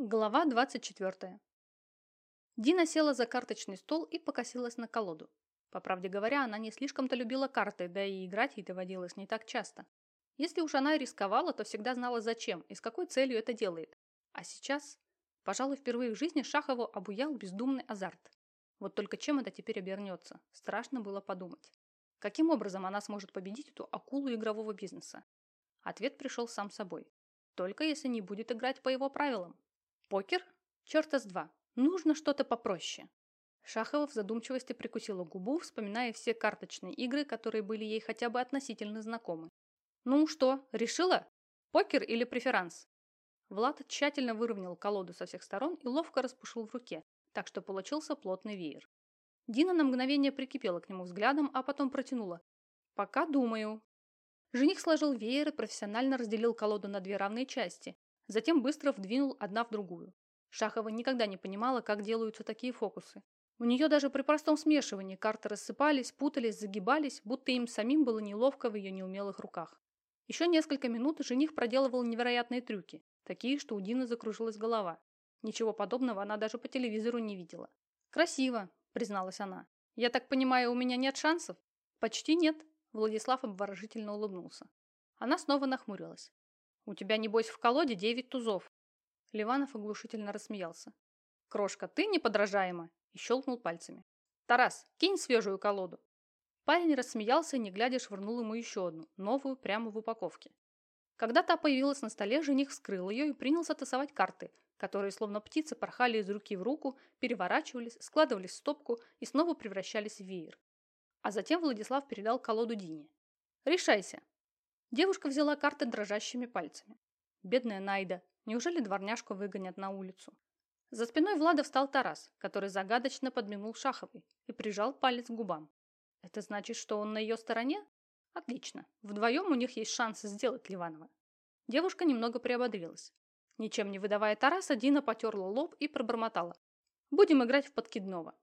Глава 24. Дина села за карточный стол и покосилась на колоду. По правде говоря, она не слишком-то любила карты, да и играть ей доводилось не так часто. Если уж она рисковала, то всегда знала зачем и с какой целью это делает. А сейчас, пожалуй, впервые в жизни Шахову обуял бездумный азарт. Вот только чем это теперь обернется? Страшно было подумать. Каким образом она сможет победить эту акулу игрового бизнеса? Ответ пришел сам собой. Только если не будет играть по его правилам. Покер? Черта с два. Нужно что-то попроще. Шахова в задумчивости прикусила губу, вспоминая все карточные игры, которые были ей хотя бы относительно знакомы. «Ну что, решила? Покер или преферанс?» Влад тщательно выровнял колоду со всех сторон и ловко распушил в руке, так что получился плотный веер. Дина на мгновение прикипела к нему взглядом, а потом протянула. «Пока думаю». Жених сложил веер и профессионально разделил колоду на две равные части, Затем быстро вдвинул одна в другую. Шахова никогда не понимала, как делаются такие фокусы. У нее даже при простом смешивании карты рассыпались, путались, загибались, будто им самим было неловко в ее неумелых руках. Еще несколько минут жених проделывал невероятные трюки, такие, что у Дины закружилась голова. Ничего подобного она даже по телевизору не видела. «Красиво», – призналась она. «Я так понимаю, у меня нет шансов?» «Почти нет», – Владислав обворожительно улыбнулся. Она снова нахмурилась. «У тебя, небось, в колоде девять тузов». Ливанов оглушительно рассмеялся. «Крошка, ты неподражаема!» и щелкнул пальцами. «Тарас, кинь свежую колоду!» Парень рассмеялся и, не глядя, швырнул ему еще одну, новую, прямо в упаковке. Когда та появилась на столе, жених вскрыл ее и принялся тасовать карты, которые, словно птицы, порхали из руки в руку, переворачивались, складывались в стопку и снова превращались в веер. А затем Владислав передал колоду Дине. «Решайся, Девушка взяла карты дрожащими пальцами. Бедная Найда, неужели дворняжку выгонят на улицу? За спиной Влада встал Тарас, который загадочно подмигнул Шаховой и прижал палец к губам. Это значит, что он на ее стороне? Отлично. Вдвоем у них есть шанс сделать Ливанова. Девушка немного приободрилась. Ничем не выдавая Тараса, Дина потерла лоб и пробормотала. Будем играть в подкидного.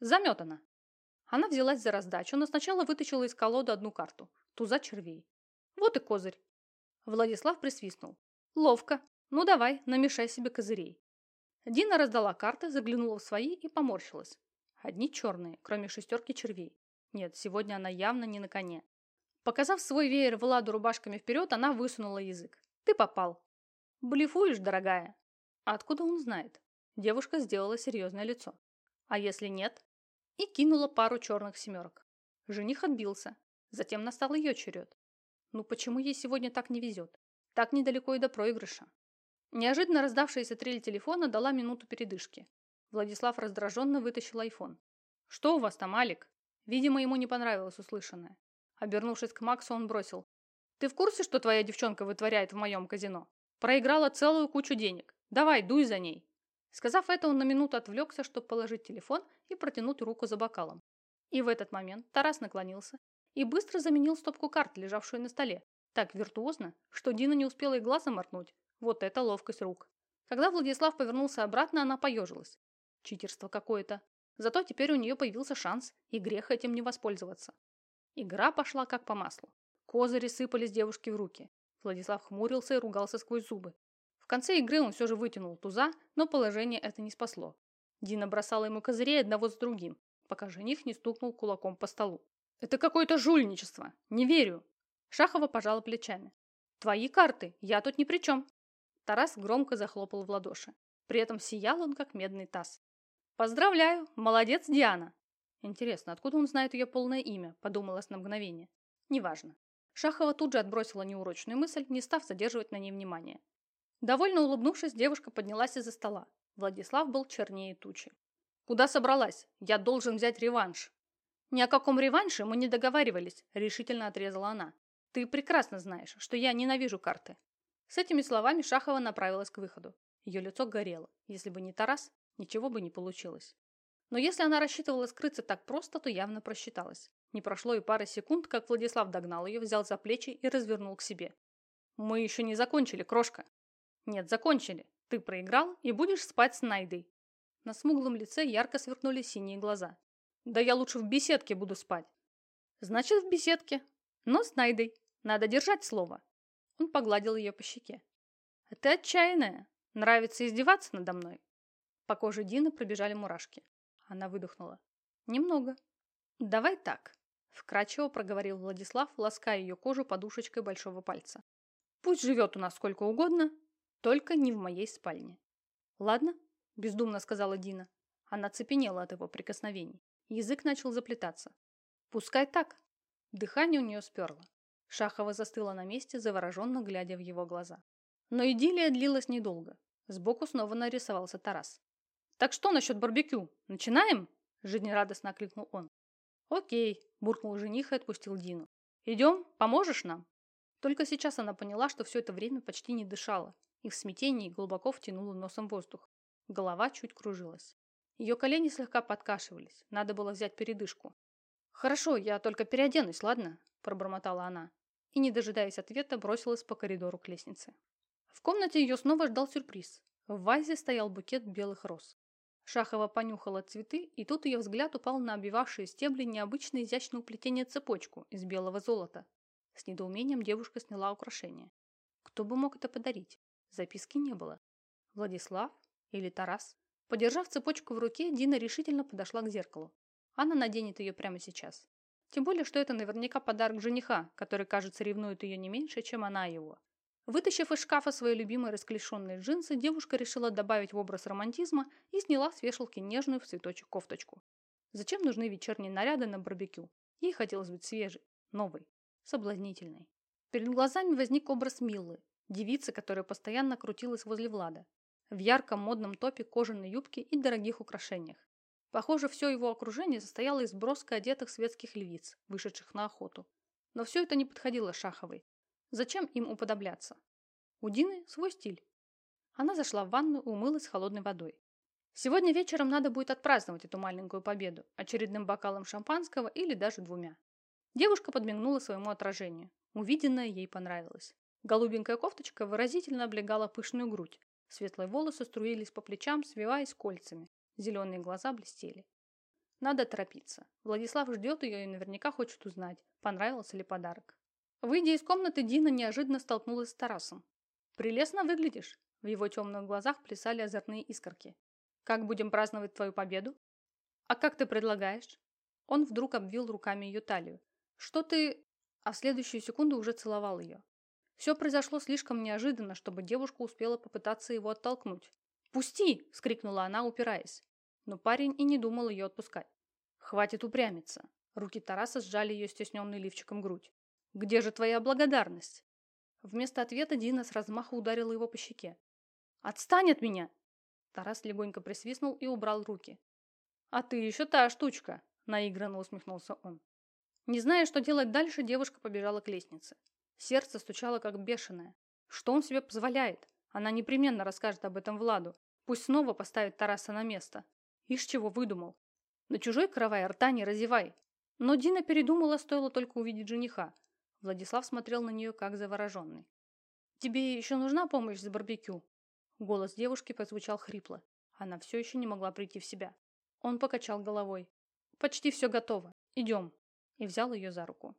Заметана. Она взялась за раздачу, но сначала вытащила из колоды одну карту – туза червей. Вот и козырь. Владислав присвистнул. Ловко. Ну давай, намешай себе козырей. Дина раздала карты, заглянула в свои и поморщилась. Одни черные, кроме шестерки червей. Нет, сегодня она явно не на коне. Показав свой веер Владу рубашками вперед, она высунула язык. Ты попал. Блефуешь, дорогая. А откуда он знает? Девушка сделала серьезное лицо. А если нет? И кинула пару черных семерок. Жених отбился. Затем настал ее черед. Ну почему ей сегодня так не везет? Так недалеко и до проигрыша. Неожиданно раздавшаяся трель телефона дала минуту передышки. Владислав раздраженно вытащил айфон. «Что у вас там, Алик?» Видимо, ему не понравилось услышанное. Обернувшись к Максу, он бросил. «Ты в курсе, что твоя девчонка вытворяет в моем казино? Проиграла целую кучу денег. Давай, дуй за ней!» Сказав это, он на минуту отвлекся, чтобы положить телефон и протянуть руку за бокалом. И в этот момент Тарас наклонился и быстро заменил стопку карт, лежавшую на столе. Так виртуозно, что Дина не успела и глазом моргнуть. Вот это ловкость рук. Когда Владислав повернулся обратно, она поежилась. Читерство какое-то. Зато теперь у нее появился шанс, и грех этим не воспользоваться. Игра пошла как по маслу. Козыри сыпались девушке в руки. Владислав хмурился и ругался сквозь зубы. В конце игры он все же вытянул туза, но положение это не спасло. Дина бросала ему козырей одного с другим, пока жених не стукнул кулаком по столу. Это какое-то жульничество. Не верю. Шахова пожала плечами. Твои карты, я тут ни при чем. Тарас громко захлопал в ладоши. При этом сиял он, как медный таз. Поздравляю, молодец, Диана. Интересно, откуда он знает ее полное имя, подумалось на мгновение. Неважно. Шахова тут же отбросила неурочную мысль, не став задерживать на ней внимание. Довольно улыбнувшись, девушка поднялась из-за стола. Владислав был чернее тучи. «Куда собралась? Я должен взять реванш!» «Ни о каком реванше мы не договаривались», – решительно отрезала она. «Ты прекрасно знаешь, что я ненавижу карты». С этими словами Шахова направилась к выходу. Ее лицо горело. Если бы не Тарас, ничего бы не получилось. Но если она рассчитывала скрыться так просто, то явно просчиталась. Не прошло и пары секунд, как Владислав догнал ее, взял за плечи и развернул к себе. «Мы еще не закончили, крошка». «Нет, закончили. Ты проиграл и будешь спать с Найдой». На смуглом лице ярко сверкнули синие глаза. Да я лучше в беседке буду спать. Значит, в беседке. Но с Найдой. Надо держать слово. Он погладил ее по щеке. Ты отчаянная. Нравится издеваться надо мной?» По коже Дины пробежали мурашки. Она выдохнула. «Немного». «Давай так», – вкрадчиво проговорил Владислав, лаская ее кожу подушечкой большого пальца. «Пусть живет у нас сколько угодно, только не в моей спальне». «Ладно», – бездумно сказала Дина. Она цепенела от его прикосновений. Язык начал заплетаться. «Пускай так». Дыхание у нее сперло. Шахова застыла на месте, завороженно глядя в его глаза. Но идиллия длилась недолго. Сбоку снова нарисовался Тарас. «Так что насчет барбекю? Начинаем?» – жизнерадостно окликнул он. «Окей», – буркнул жених и отпустил Дину. «Идем? Поможешь нам?» Только сейчас она поняла, что все это время почти не дышала и в смятении глубоко втянула носом воздух. Голова чуть кружилась. Ее колени слегка подкашивались, надо было взять передышку. «Хорошо, я только переоденусь, ладно?» – пробормотала она. И, не дожидаясь ответа, бросилась по коридору к лестнице. В комнате ее снова ждал сюрприз. В вазе стоял букет белых роз. Шахова понюхала цветы, и тут ее взгляд упал на обвивавшие стебли необычное изящное уплетение цепочку из белого золота. С недоумением девушка сняла украшение. Кто бы мог это подарить? Записки не было. Владислав или Тарас? Подержав цепочку в руке, Дина решительно подошла к зеркалу. Она наденет ее прямо сейчас. Тем более, что это наверняка подарок жениха, который, кажется, ревнует ее не меньше, чем она его. Вытащив из шкафа свои любимые расклешенные джинсы, девушка решила добавить в образ романтизма и сняла с вешалки нежную в цветочек кофточку. Зачем нужны вечерние наряды на барбекю? Ей хотелось быть свежей, новой, соблазнительной. Перед глазами возник образ Миллы, девицы, которая постоянно крутилась возле Влада, в ярком модном топе кожаной юбки и дорогих украшениях. Похоже, все его окружение состояло из броско одетых светских львиц, вышедших на охоту. Но все это не подходило Шаховой. Зачем им уподобляться? У Дины свой стиль. Она зашла в ванну и умылась холодной водой. Сегодня вечером надо будет отпраздновать эту маленькую победу очередным бокалом шампанского или даже двумя. Девушка подмигнула своему отражению. Увиденное ей понравилось. Голубенькая кофточка выразительно облегала пышную грудь. Светлые волосы струились по плечам, свиваясь кольцами. Зеленые глаза блестели. Надо торопиться. Владислав ждет ее и наверняка хочет узнать, понравился ли подарок. Выйдя из комнаты, Дина неожиданно столкнулась с Тарасом. «Прелестно выглядишь!» В его темных глазах плясали озорные искорки. «Как будем праздновать твою победу?» «А как ты предлагаешь?» Он вдруг обвил руками ее талию. «Что ты...» А в следующую секунду уже целовал ее. Все произошло слишком неожиданно, чтобы девушка успела попытаться его оттолкнуть. «Пусти!» – вскрикнула она, упираясь. Но парень и не думал ее отпускать. «Хватит упрямиться!» Руки Тараса сжали ее стесненный лифчиком грудь. Где же твоя благодарность?» Вместо ответа Дина с размаха ударила его по щеке. «Отстань от меня!» Тарас легонько присвистнул и убрал руки. «А ты еще та штучка!» – наигранно усмехнулся он. Не зная, что делать дальше, девушка побежала к лестнице. Сердце стучало как бешеное. Что он себе позволяет? Она непременно расскажет об этом Владу. Пусть снова поставит Тараса на место. Ишь чего выдумал. На чужой кровай рта не разевай. Но Дина передумала, стоило только увидеть жениха. Владислав смотрел на нее как завороженный. «Тебе еще нужна помощь с барбекю?» Голос девушки прозвучал хрипло. Она все еще не могла прийти в себя. Он покачал головой. «Почти все готово. Идем». И взял ее за руку.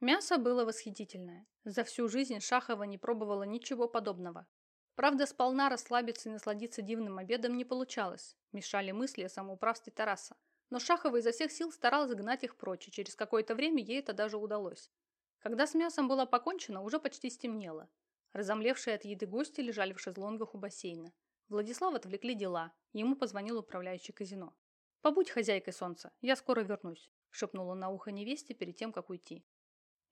Мясо было восхитительное. За всю жизнь Шахова не пробовала ничего подобного. Правда, сполна расслабиться и насладиться дивным обедом не получалось. Мешали мысли о самоуправстве Тараса. Но Шахова изо всех сил старалась гнать их прочь, и через какое-то время ей это даже удалось. Когда с мясом было покончено, уже почти стемнело. Разомлевшие от еды гости лежали в шезлонгах у бассейна. Владислав отвлекли дела, ему позвонил управляющий казино. «Побудь хозяйкой солнца, я скоро вернусь», – шепнула на ухо невесте перед тем, как уйти.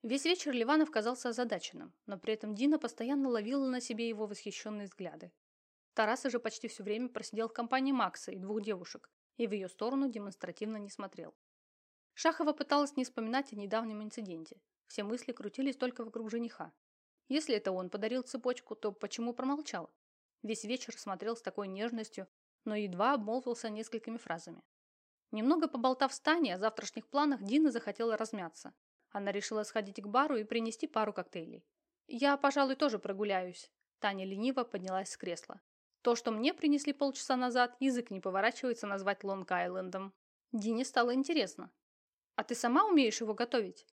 Весь вечер Ливанов казался озадаченным, но при этом Дина постоянно ловила на себе его восхищенные взгляды. Тарас уже почти все время просидел в компании Макса и двух девушек, и в ее сторону демонстративно не смотрел. Шахова пыталась не вспоминать о недавнем инциденте, все мысли крутились только вокруг жениха. Если это он подарил цепочку, то почему промолчал? Весь вечер смотрел с такой нежностью, но едва обмолвился несколькими фразами. Немного поболтав с Таней о завтрашних планах, Дина захотела размяться. Она решила сходить к бару и принести пару коктейлей. «Я, пожалуй, тоже прогуляюсь». Таня лениво поднялась с кресла. То, что мне принесли полчаса назад, язык не поворачивается назвать Лонг-Айлендом. Дине стало интересно. «А ты сама умеешь его готовить?»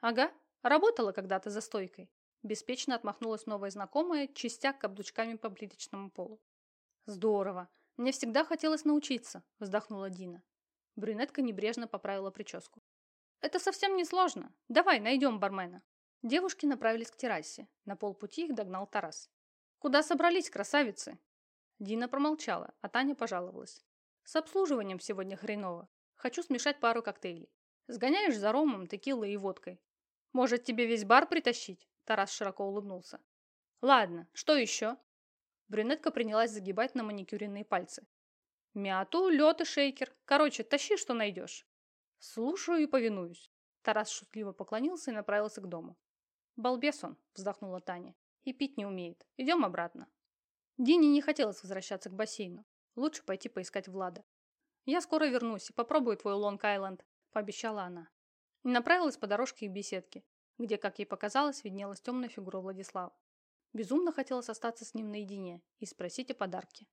Ага, работала когда-то за стойкой. Беспечно отмахнулась новая знакомая, чистя каблучками по плиточному полу. Здорово. Мне всегда хотелось научиться, вздохнула Дина. Брюнетка небрежно поправила прическу. Это совсем не сложно. Давай, найдем бармена. Девушки направились к террасе. На полпути их догнал Тарас. Куда собрались, красавицы? Дина промолчала, а Таня пожаловалась. С обслуживанием сегодня хреново. Хочу смешать пару коктейлей. Сгоняешь за ромом, текилой и водкой. Может, тебе весь бар притащить? Тарас широко улыбнулся. Ладно, что еще? Брюнетка принялась загибать на маникюренные пальцы. Мяту, лед и шейкер. Короче, тащи, что найдешь. Слушаю и повинуюсь. Тарас шутливо поклонился и направился к дому. Балбес он, вздохнула Таня. И пить не умеет. Идем обратно. Дине не хотелось возвращаться к бассейну. Лучше пойти поискать Влада. Я скоро вернусь и попробую твой Лонг-Айленд, пообещала она. И направилась по дорожке к беседке, где, как ей показалось, виднелась темная фигура Владислава. Безумно хотелось остаться с ним наедине и спросить о подарке.